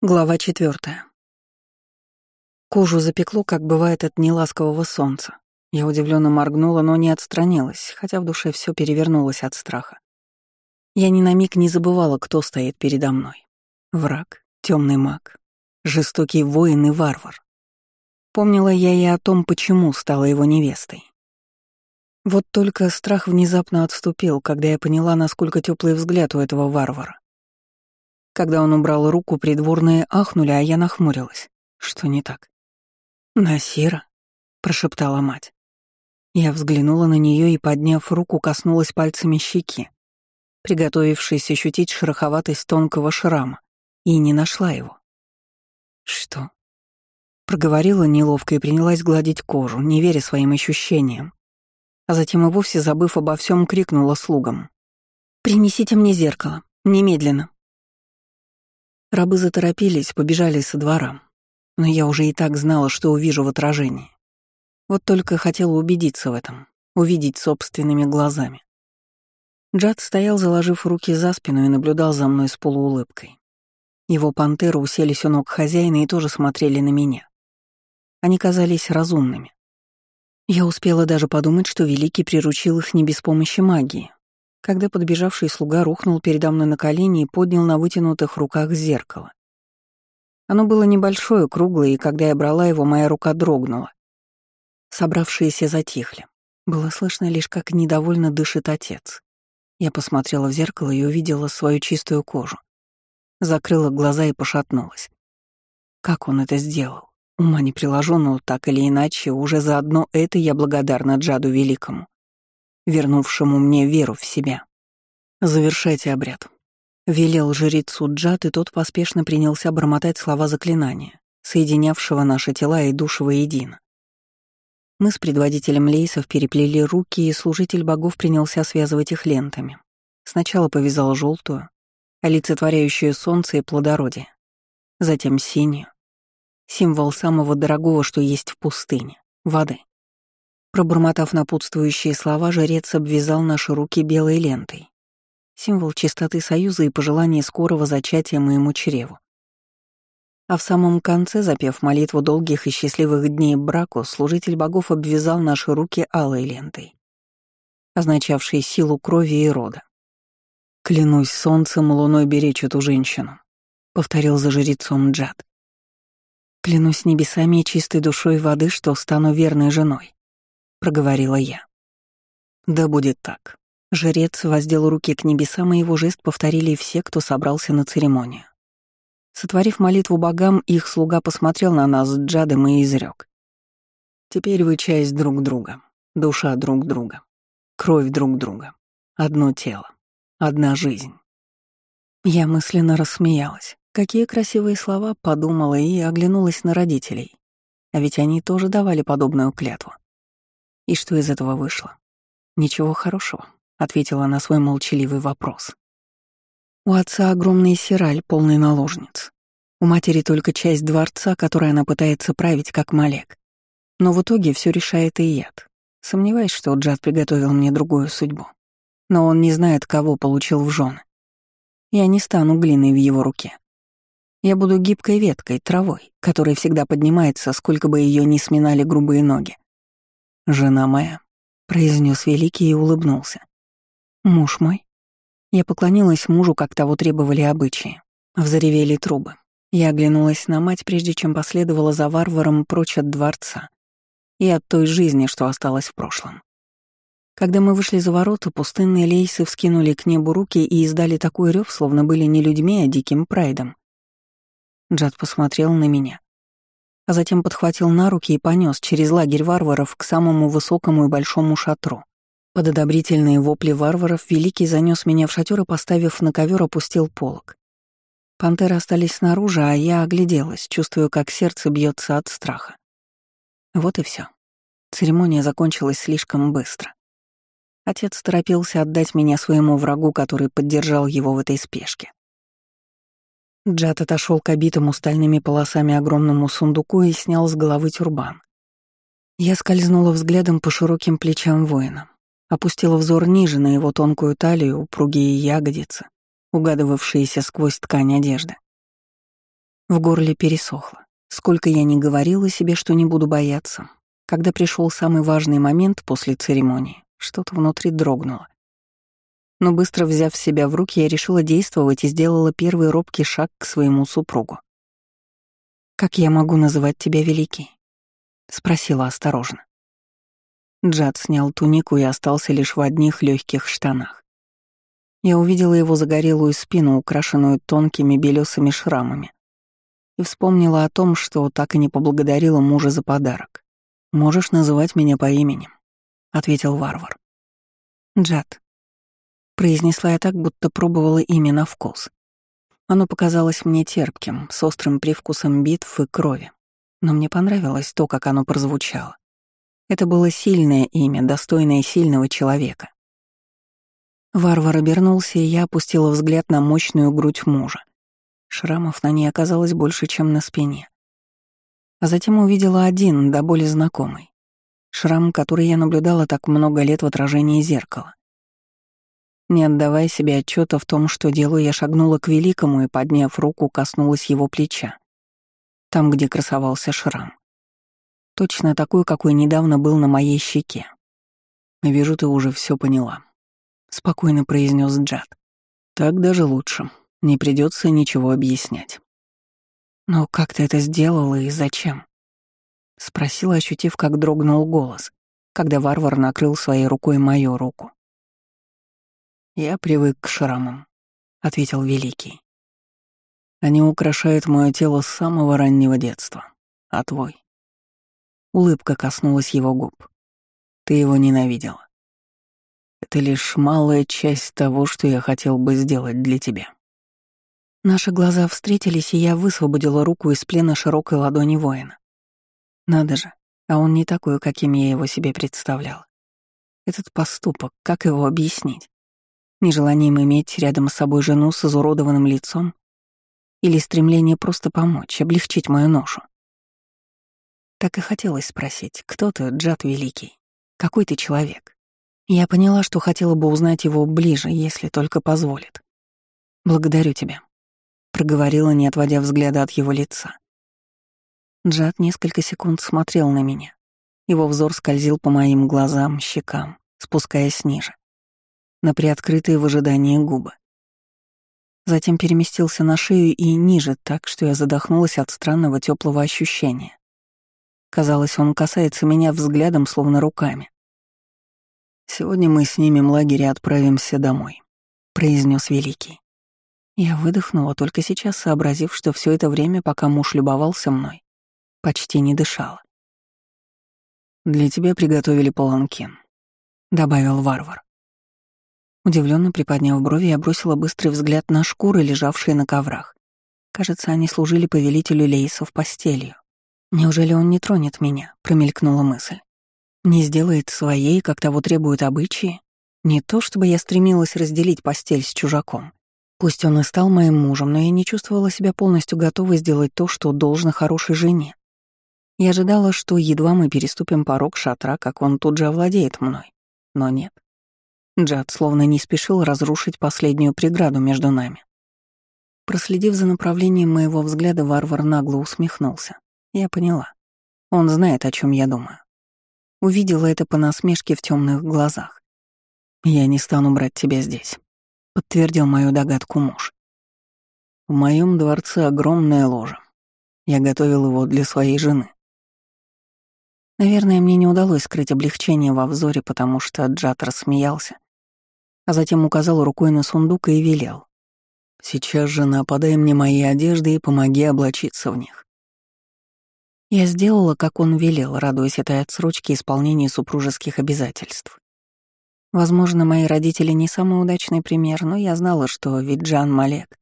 Глава четвертая. Кожу запекло, как бывает от неласкового солнца. Я удивленно моргнула, но не отстранилась, хотя в душе все перевернулось от страха. Я ни на миг не забывала, кто стоит передо мной. Враг, темный маг, жестокий воин и варвар. Помнила я и о том, почему стала его невестой. Вот только страх внезапно отступил, когда я поняла, насколько теплый взгляд у этого варвара. Когда он убрал руку, придворные ахнули, а я нахмурилась. Что не так? «Насира», — прошептала мать. Я взглянула на нее и, подняв руку, коснулась пальцами щеки, приготовившись ощутить шероховатость тонкого шрама, и не нашла его. «Что?» Проговорила неловко и принялась гладить кожу, не веря своим ощущениям. А затем и вовсе, забыв обо всем, крикнула слугам. «Принесите мне зеркало. Немедленно». Рабы заторопились, побежали со двора. Но я уже и так знала, что увижу в отражении. Вот только хотела убедиться в этом, увидеть собственными глазами. Джад стоял, заложив руки за спину и наблюдал за мной с полуулыбкой. Его пантеры уселись у ног хозяина и тоже смотрели на меня. Они казались разумными. Я успела даже подумать, что Великий приручил их не без помощи магии, когда подбежавший слуга рухнул передо мной на колени и поднял на вытянутых руках зеркало. Оно было небольшое, круглое, и когда я брала его, моя рука дрогнула. Собравшиеся затихли. Было слышно лишь, как недовольно дышит отец. Я посмотрела в зеркало и увидела свою чистую кожу. Закрыла глаза и пошатнулась. Как он это сделал? Ума не приложу, но так или иначе, уже заодно это я благодарна Джаду Великому вернувшему мне веру в себя. «Завершайте обряд», — велел жрецу Джат, и тот поспешно принялся бормотать слова заклинания, соединявшего наши тела и души воедино. Мы с предводителем лейсов переплели руки, и служитель богов принялся связывать их лентами. Сначала повязал желтую, олицетворяющую солнце и плодородие, затем синюю, символ самого дорогого, что есть в пустыне — воды. Пробормотав напутствующие слова, жрец обвязал наши руки белой лентой. Символ чистоты союза и пожелания скорого зачатия моему чреву. А в самом конце, запев молитву долгих и счастливых дней браку, служитель богов обвязал наши руки алой лентой, означавшей силу крови и рода. «Клянусь солнцем луной беречь эту женщину», — повторил за жрецом Джад. «Клянусь небесами и чистой душой воды, что стану верной женой», — проговорила я. «Да будет так». Жрец воздел руки к небесам, и его жест повторили все, кто собрался на церемонию. Сотворив молитву богам, их слуга посмотрел на нас с Джадом и изрек. «Теперь вы часть друг друга, душа друг друга, кровь друг друга, одно тело, одна жизнь». Я мысленно рассмеялась. Какие красивые слова, подумала и оглянулась на родителей. А ведь они тоже давали подобную клятву. И что из этого вышло? Ничего хорошего, ответила на свой молчаливый вопрос. У отца огромный сираль, полный наложниц. У матери только часть дворца, которой она пытается править как Малек. Но в итоге все решает и яд. Сомневаюсь, что Джад приготовил мне другую судьбу. Но он не знает, кого получил в жены. Я не стану глиной в его руке. Я буду гибкой веткой, травой, которая всегда поднимается, сколько бы ее ни сминали грубые ноги. «Жена моя», — произнес Великий и улыбнулся. «Муж мой». Я поклонилась мужу, как того требовали обычаи. Взревели трубы. Я оглянулась на мать, прежде чем последовала за варваром прочь от дворца и от той жизни, что осталась в прошлом. Когда мы вышли за ворота, пустынные лейсы вскинули к небу руки и издали такой рев, словно были не людьми, а диким прайдом. Джад посмотрел на меня а затем подхватил на руки и понес через лагерь варваров к самому высокому и большому шатру. Под одобрительные вопли варваров Великий занес меня в шатер и, поставив на ковер, опустил полог. Пантеры остались снаружи, а я огляделась, чувствуя, как сердце бьется от страха. Вот и все. Церемония закончилась слишком быстро. Отец торопился отдать меня своему врагу, который поддержал его в этой спешке. Джад отошел к обитому стальными полосами огромному сундуку и снял с головы тюрбан. Я скользнула взглядом по широким плечам воина, опустила взор ниже на его тонкую талию, упругие ягодицы, угадывавшиеся сквозь ткань одежды. В горле пересохло. Сколько я не говорила себе, что не буду бояться. Когда пришел самый важный момент после церемонии, что-то внутри дрогнуло. Но быстро взяв себя в руки, я решила действовать и сделала первый робкий шаг к своему супругу. «Как я могу называть тебя Великий?» — спросила осторожно. Джад снял тунику и остался лишь в одних легких штанах. Я увидела его загорелую спину, украшенную тонкими белесыми шрамами, и вспомнила о том, что так и не поблагодарила мужа за подарок. «Можешь называть меня по имени», — ответил варвар. «Джад», — произнесла я так, будто пробовала имя на вкус. Оно показалось мне терпким, с острым привкусом битв и крови, но мне понравилось то, как оно прозвучало. Это было сильное имя, достойное сильного человека. Варвар обернулся, и я опустила взгляд на мощную грудь мужа. Шрамов на ней оказалось больше, чем на спине. А затем увидела один, да более знакомый. Шрам, который я наблюдала так много лет в отражении зеркала. Не отдавая себе отчета в том, что делаю, я шагнула к великому и, подняв руку, коснулась его плеча. Там, где красовался шрам. Точно такой, какой недавно был на моей щеке. «Вижу, ты уже все поняла», — спокойно произнес Джад. «Так даже лучше. Не придется ничего объяснять». «Но как ты это сделала и зачем?» — спросила, ощутив, как дрогнул голос, когда варвар накрыл своей рукой мою руку. «Я привык к шрамам», — ответил Великий. «Они украшают мое тело с самого раннего детства. А твой? Улыбка коснулась его губ. Ты его ненавидела. Это лишь малая часть того, что я хотел бы сделать для тебя. Наши глаза встретились, и я высвободила руку из плена широкой ладони воина. Надо же, а он не такой, каким я его себе представляла. Этот поступок, как его объяснить? Нежеланием иметь рядом с собой жену с изуродованным лицом? Или стремление просто помочь, облегчить мою ношу? Так и хотелось спросить, кто ты, Джад Великий? Какой ты человек? Я поняла, что хотела бы узнать его ближе, если только позволит. «Благодарю тебя», — проговорила, не отводя взгляда от его лица. Джад несколько секунд смотрел на меня. Его взор скользил по моим глазам, щекам, спускаясь ниже, на приоткрытые в ожидании губы. Затем переместился на шею и ниже так, что я задохнулась от странного теплого ощущения. Казалось, он касается меня взглядом, словно руками. «Сегодня мы снимем лагерь и отправимся домой», — произнес Великий. Я выдохнула, только сейчас сообразив, что все это время, пока муж любовался мной, почти не дышала. «Для тебя приготовили паланкин», — добавил варвар. Удивленно приподняв брови, я бросила быстрый взгляд на шкуры, лежавшие на коврах. Кажется, они служили повелителю Лейсов постелью. «Неужели он не тронет меня?» — промелькнула мысль. «Не сделает своей, как того требуют обычаи? Не то, чтобы я стремилась разделить постель с чужаком. Пусть он и стал моим мужем, но я не чувствовала себя полностью готовой сделать то, что должно хорошей жене. Я ожидала, что едва мы переступим порог шатра, как он тут же овладеет мной. Но нет. Джад словно не спешил разрушить последнюю преграду между нами. Проследив за направлением моего взгляда, варвар нагло усмехнулся. Я поняла. Он знает, о чем я думаю. Увидела это по насмешке в темных глазах. «Я не стану брать тебя здесь», — подтвердил мою догадку муж. «В моем дворце огромное ложе. Я готовил его для своей жены». Наверное, мне не удалось скрыть облегчение во взоре, потому что Джат рассмеялся, а затем указал рукой на сундук и велел. «Сейчас же нападай мне мои одежды и помоги облачиться в них. Я сделала, как он велел, радуясь этой отсрочке исполнения супружеских обязательств. Возможно, мои родители не самый удачный пример, но я знала, что Виджан Малек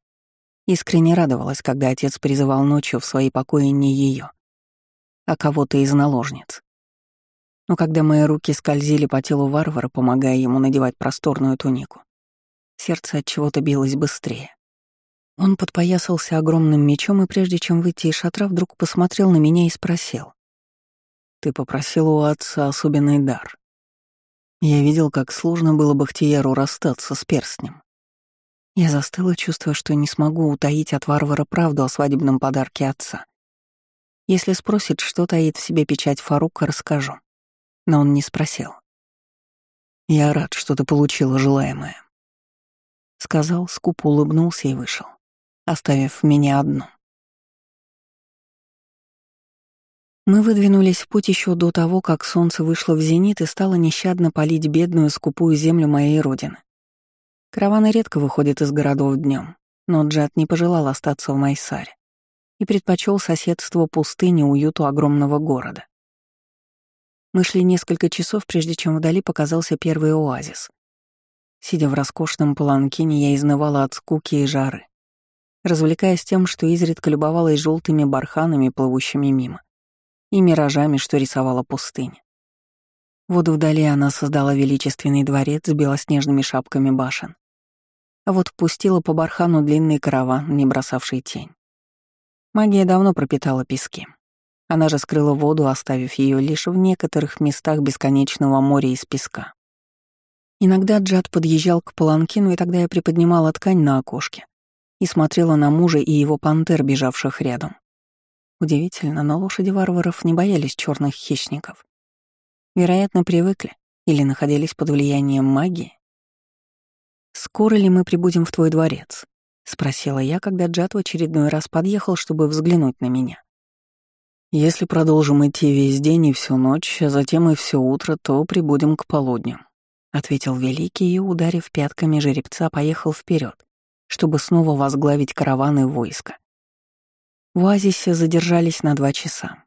искренне радовалась, когда отец призывал ночью в свои покои не ее, а кого-то из наложниц. Но когда мои руки скользили по телу варвара, помогая ему надевать просторную тунику, сердце от чего-то билось быстрее. Он подпоясался огромным мечом и прежде чем выйти из шатра, вдруг посмотрел на меня и спросил. «Ты попросил у отца особенный дар. Я видел, как сложно было Бахтияру расстаться с перстнем. Я застыла, чувствуя, что не смогу утаить от варвара правду о свадебном подарке отца. Если спросит, что таит в себе печать Фарука, расскажу. Но он не спросил. «Я рад, что ты получила желаемое», — сказал, скупо улыбнулся и вышел, оставив меня одну. Мы выдвинулись в путь еще до того, как солнце вышло в зенит и стало нещадно палить бедную скупую землю моей родины. Караваны редко выходят из городов днем, но Джад не пожелал остаться в Майсаре и предпочел соседство пустыни уюту огромного города. Мы шли несколько часов, прежде чем вдали показался первый оазис. Сидя в роскошном паланкине, я изнывала от скуки и жары, развлекаясь тем, что изредка любовалась желтыми барханами, плывущими мимо, и миражами, что рисовала пустыня. Вот вдали она создала величественный дворец с белоснежными шапками башен. А вот пустила по бархану длинный караван, не бросавший тень. Магия давно пропитала пески. Она же скрыла воду, оставив ее лишь в некоторых местах бесконечного моря из песка. Иногда Джад подъезжал к Паланкину, и тогда я приподнимала ткань на окошке и смотрела на мужа и его пантер, бежавших рядом. Удивительно, но лошади варваров не боялись черных хищников. Вероятно, привыкли или находились под влиянием магии. «Скоро ли мы прибудем в твой дворец?» — спросила я, когда Джад в очередной раз подъехал, чтобы взглянуть на меня. «Если продолжим идти весь день и всю ночь, а затем и все утро, то прибудем к полудню», — ответил Великий и, ударив пятками жеребца, поехал вперед, чтобы снова возглавить караваны войска. В оазисе задержались на два часа.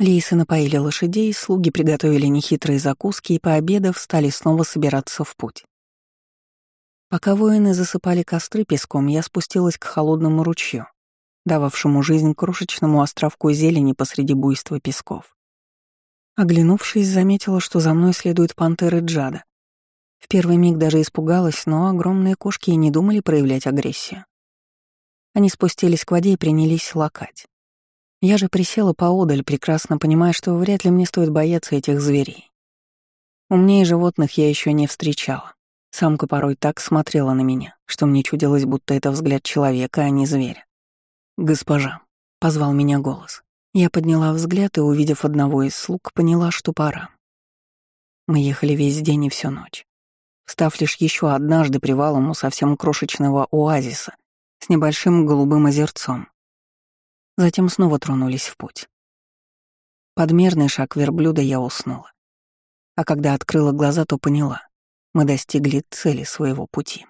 Лейсы напоили лошадей, слуги приготовили нехитрые закуски и, пообедав, стали снова собираться в путь. Пока воины засыпали костры песком, я спустилась к холодному ручью, дававшему жизнь крошечному островку зелени посреди буйства песков. Оглянувшись, заметила, что за мной следуют пантеры Джада. В первый миг даже испугалась, но огромные кошки и не думали проявлять агрессию. Они спустились к воде и принялись лакать. Я же присела поодаль, прекрасно понимая, что вряд ли мне стоит бояться этих зверей. Умнее животных я еще не встречала. Самка порой так смотрела на меня, что мне чудилось, будто это взгляд человека, а не зверя. «Госпожа», — позвал меня голос. Я подняла взгляд и, увидев одного из слуг, поняла, что пора. Мы ехали весь день и всю ночь. Встав лишь еще однажды привалом у совсем крошечного оазиса с небольшим голубым озерцом, Затем снова тронулись в путь. Подмерный шаг верблюда я уснула. А когда открыла глаза, то поняла — мы достигли цели своего пути.